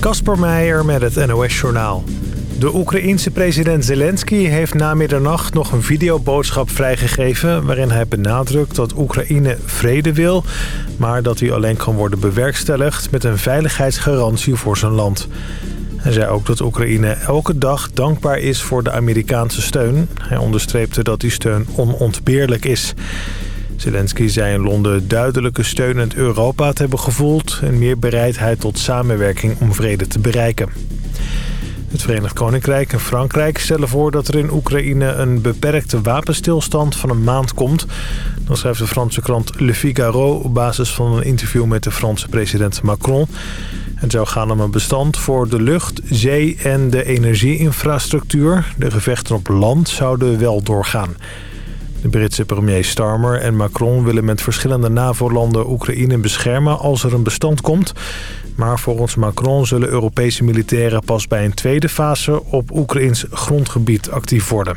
Kasper Meijer met het NOS-journaal. De Oekraïense president Zelensky heeft na middernacht nog een videoboodschap vrijgegeven... waarin hij benadrukt dat Oekraïne vrede wil... maar dat die alleen kan worden bewerkstelligd met een veiligheidsgarantie voor zijn land. Hij zei ook dat Oekraïne elke dag dankbaar is voor de Amerikaanse steun. Hij onderstreepte dat die steun onontbeerlijk is. Zelensky zei in Londen duidelijke steun Europa te hebben gevoeld... en meer bereidheid tot samenwerking om vrede te bereiken. Het Verenigd Koninkrijk en Frankrijk stellen voor dat er in Oekraïne een beperkte wapenstilstand van een maand komt. Dan schrijft de Franse krant Le Figaro op basis van een interview met de Franse president Macron. Het zou gaan om een bestand voor de lucht, zee en de energieinfrastructuur. De gevechten op land zouden wel doorgaan. De Britse premier Starmer en Macron willen met verschillende NAVO-landen Oekraïne beschermen als er een bestand komt. Maar volgens Macron zullen Europese militairen pas bij een tweede fase op Oekraïns grondgebied actief worden.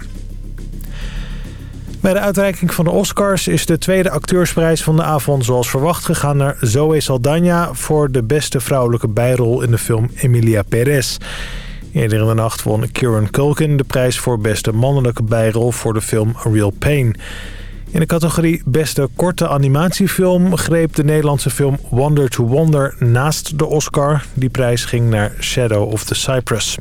Bij de uitreiking van de Oscars is de tweede acteursprijs van de avond zoals verwacht gegaan naar Zoe Saldana voor de beste vrouwelijke bijrol in de film Emilia Perez. Eerder in de nacht won Kieran Culkin de prijs voor beste mannelijke bijrol voor de film Real Pain. In de categorie beste korte animatiefilm greep de Nederlandse film Wonder to Wonder naast de Oscar. Die prijs ging naar Shadow of the Cypress.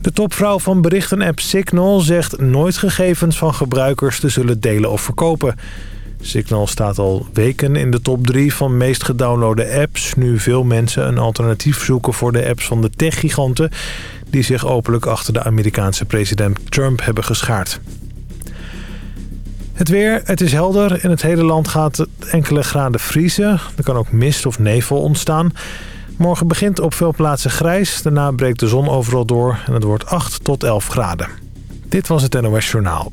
De topvrouw van berichtenapp Signal zegt nooit gegevens van gebruikers te zullen delen of verkopen. Signal staat al weken in de top 3 van meest gedownloade apps... nu veel mensen een alternatief zoeken voor de apps van de techgiganten... die zich openlijk achter de Amerikaanse president Trump hebben geschaard. Het weer, het is helder. In het hele land gaat het enkele graden vriezen. Er kan ook mist of nevel ontstaan. Morgen begint op veel plaatsen grijs. Daarna breekt de zon overal door en het wordt 8 tot 11 graden. Dit was het NOS Journaal.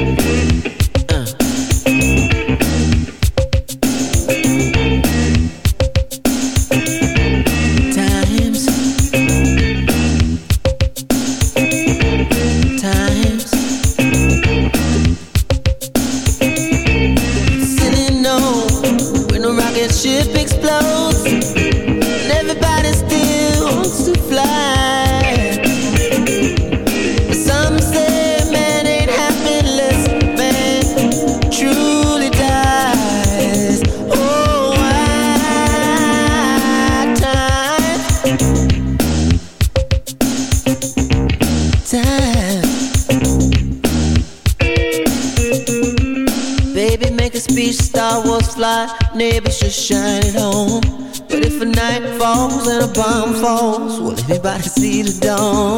Everybody see the dawn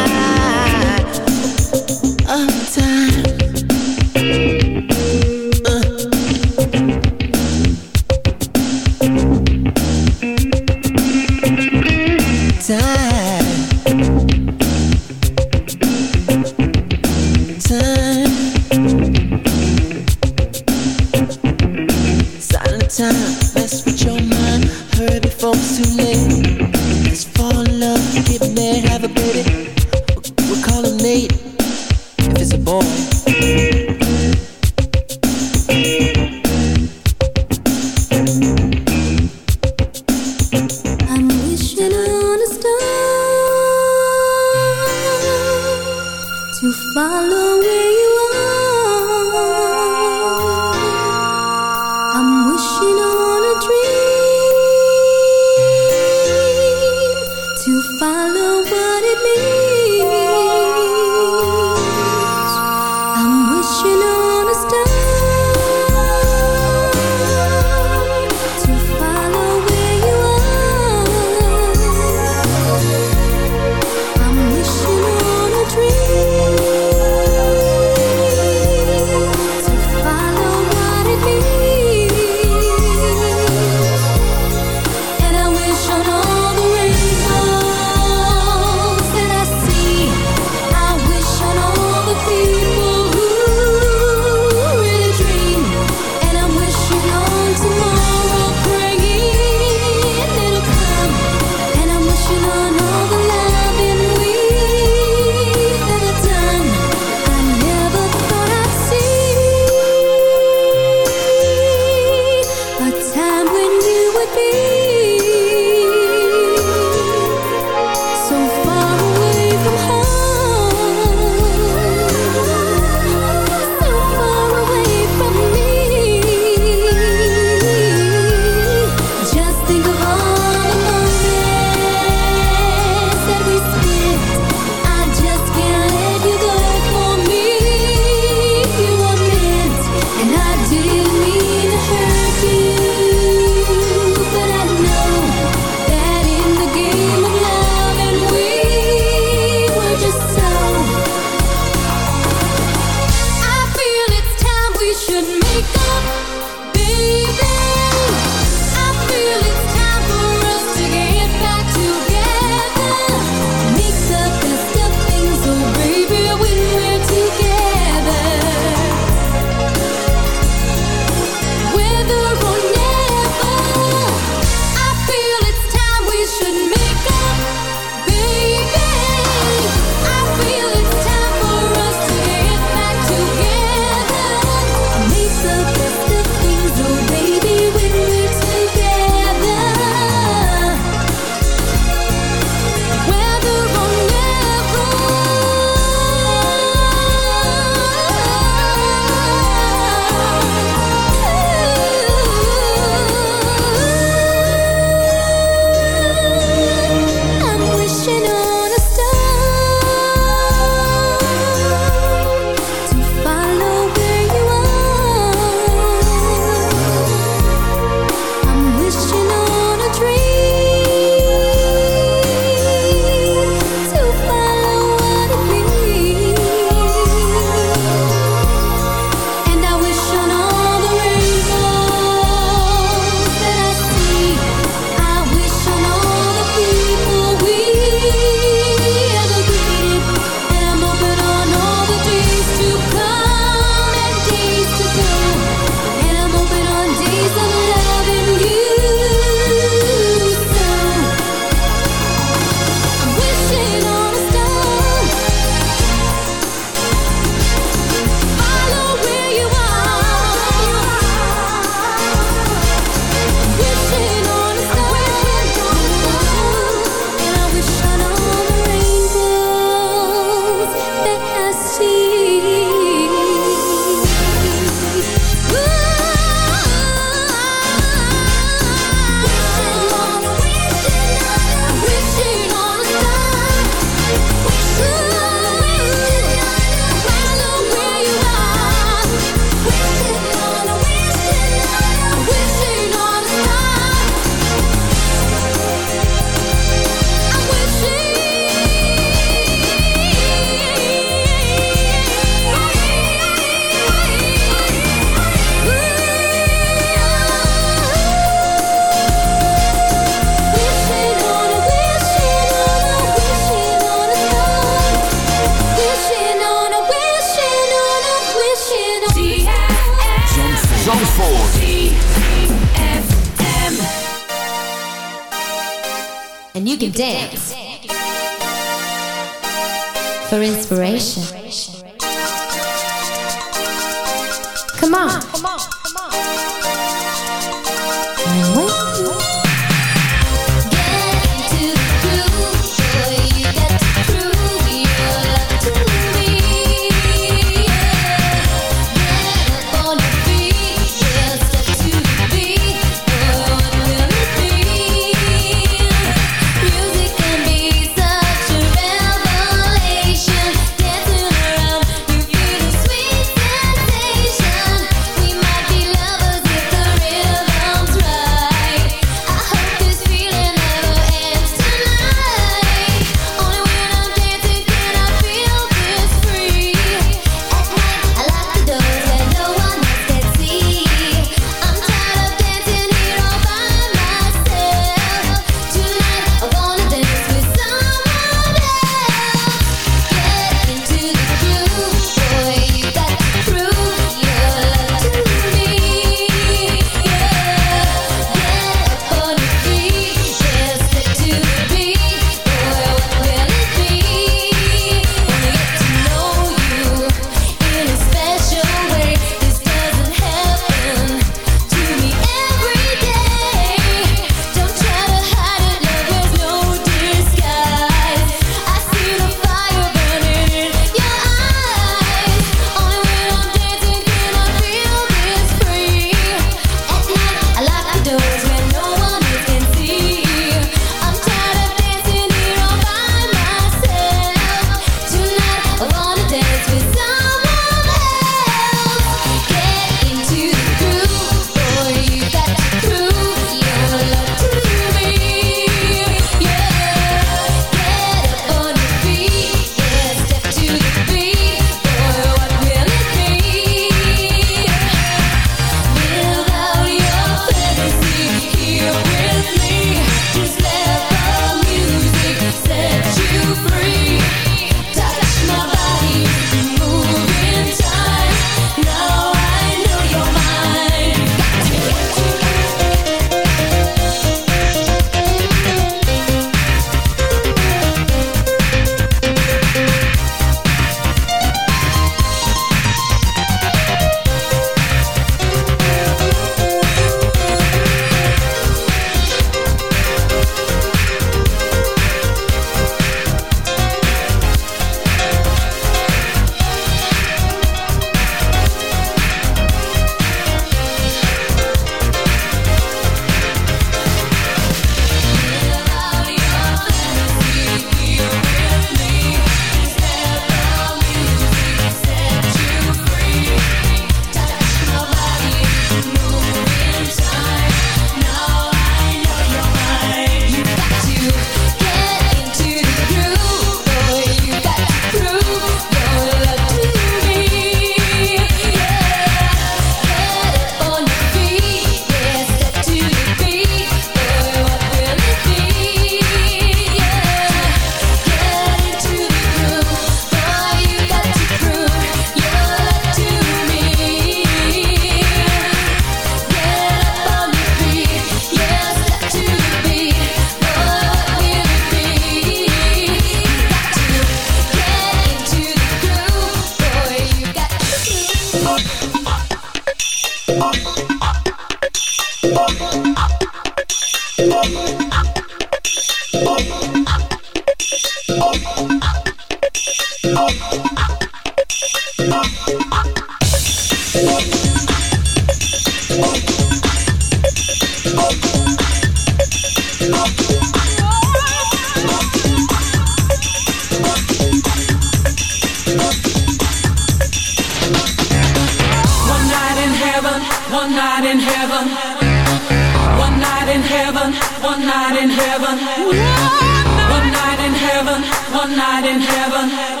one night in heaven.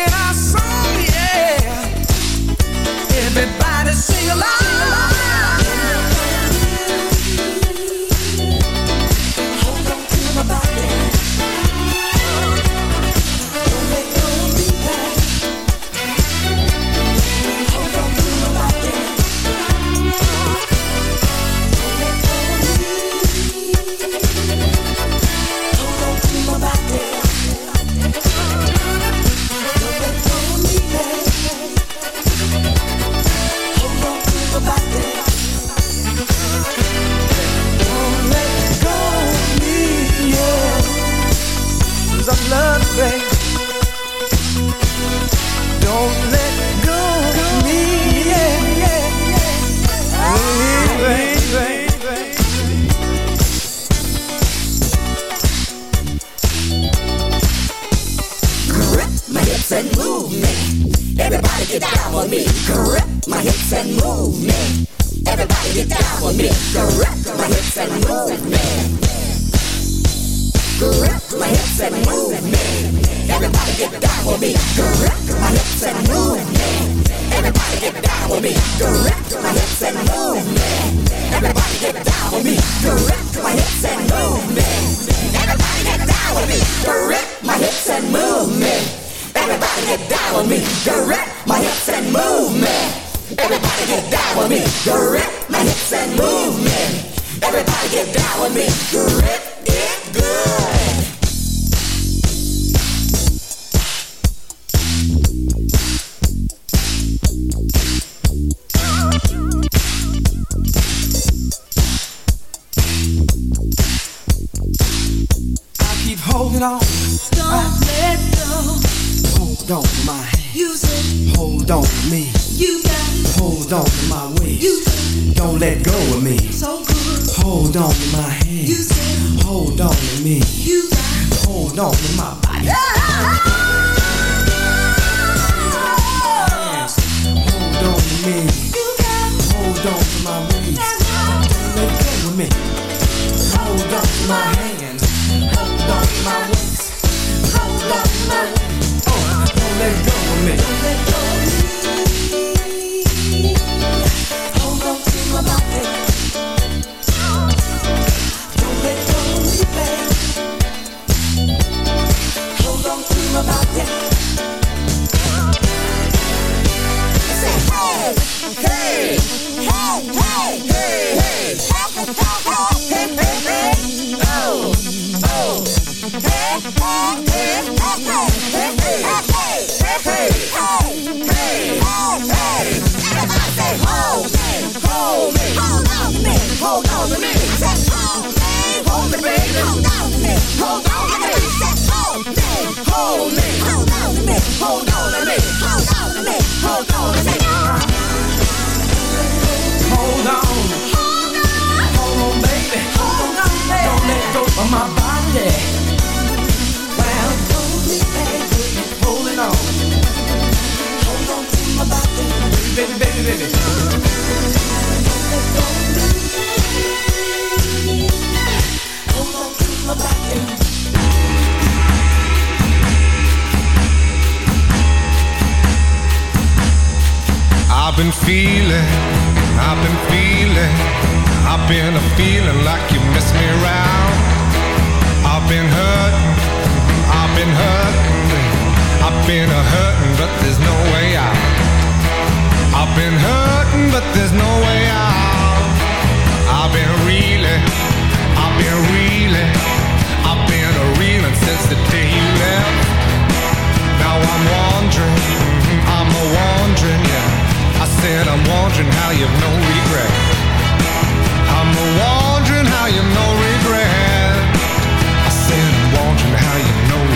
our song, yeah. Everybody sing along. it off. Don't I, let go. Hold on to my hand. Use it. Hold on to me. You got Hold on to my waist. Use it. Don't let go of me. So good. Hold on to my hand. Use it. Hold on to me. You got Hold on to my body. Hold on to me. You got Hold on to my waist. Don't let go of me. Hold on to my hand. Hold on to my waist. Don't let go of me. Hold on to my body. Don't let go of me, babe. Hold on to my body. Say hey, hey, hey, hey, hey, hey, hey, hey, hey, hey. Hold on to me. Set all. Hold me, baby. Hold on to me. Hold on to me. Set all day. Hold me. Hold on to me. Hold on to me. Hold on to me. Hold on to me. Hold on. Hold on. Hold on, baby. Hold on, baby. Don't let go of my body. Well, hold me, baby. Holding on. Hold on to my body. Baby, baby, baby. I've been feeling, I've been feeling, I've been feeling like you messed me around. I've been hurting, I've been hurting, I've been hurting, but there's no way out. I've been hurting, but there's no way out. I've been reeling been reeling, I've been reeling since the day you left. Now I'm I'm a yeah. I said I'm wondering how you know regret. I'm a wondering how you've no regret. I said I'm wondering how you've no regret.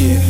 Yeah.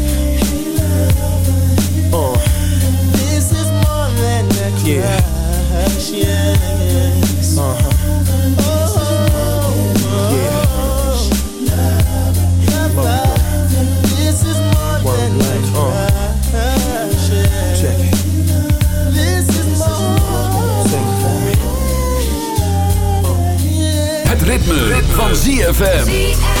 Yeah. Ritme, ritme, van ZFM.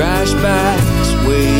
trash bag's waiting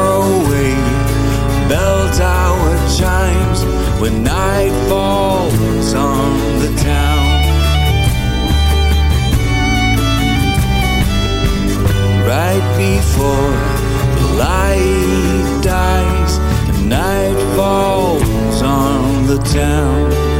bell tower chimes when night falls on the town. Right before the light dies night falls on the town.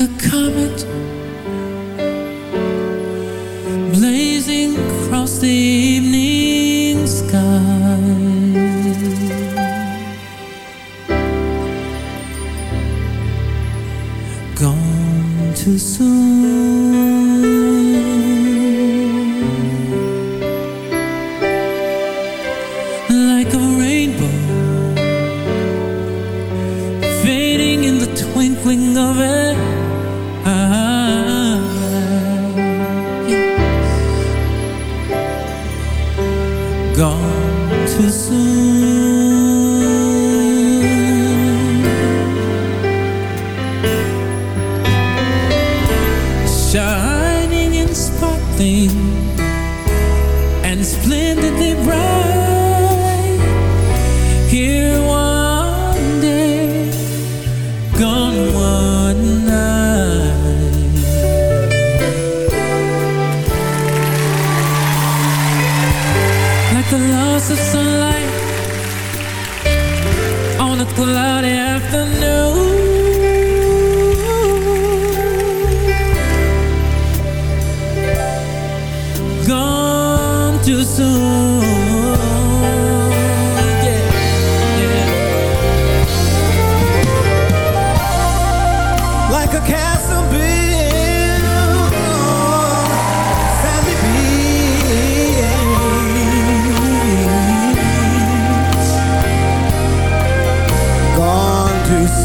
I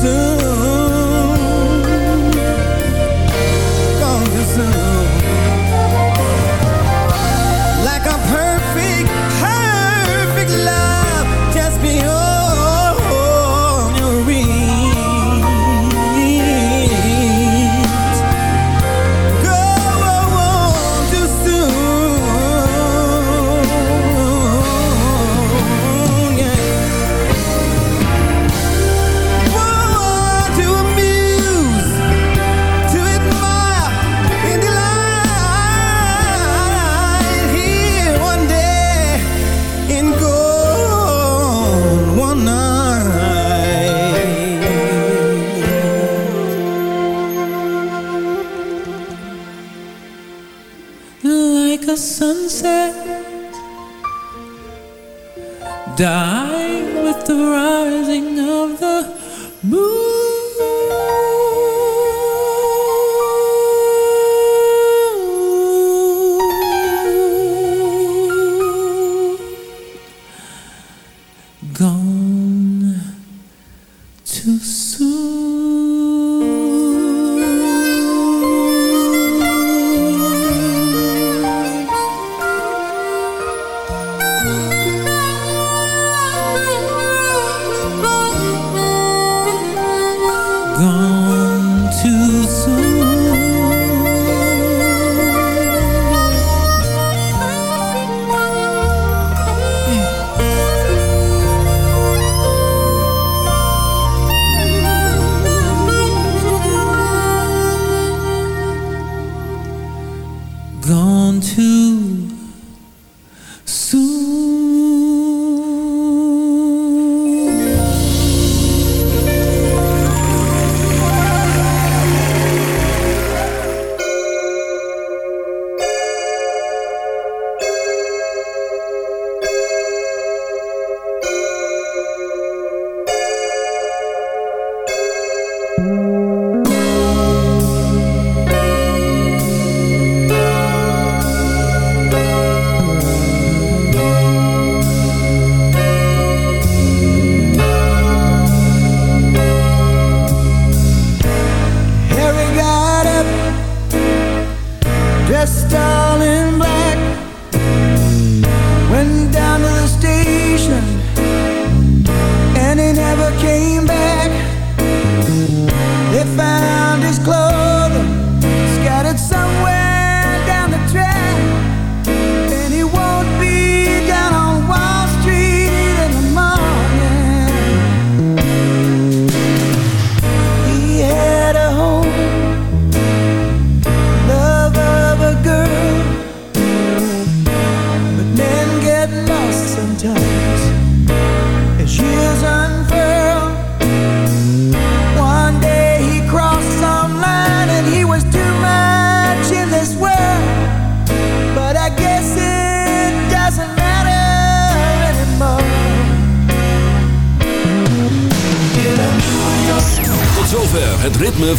soon.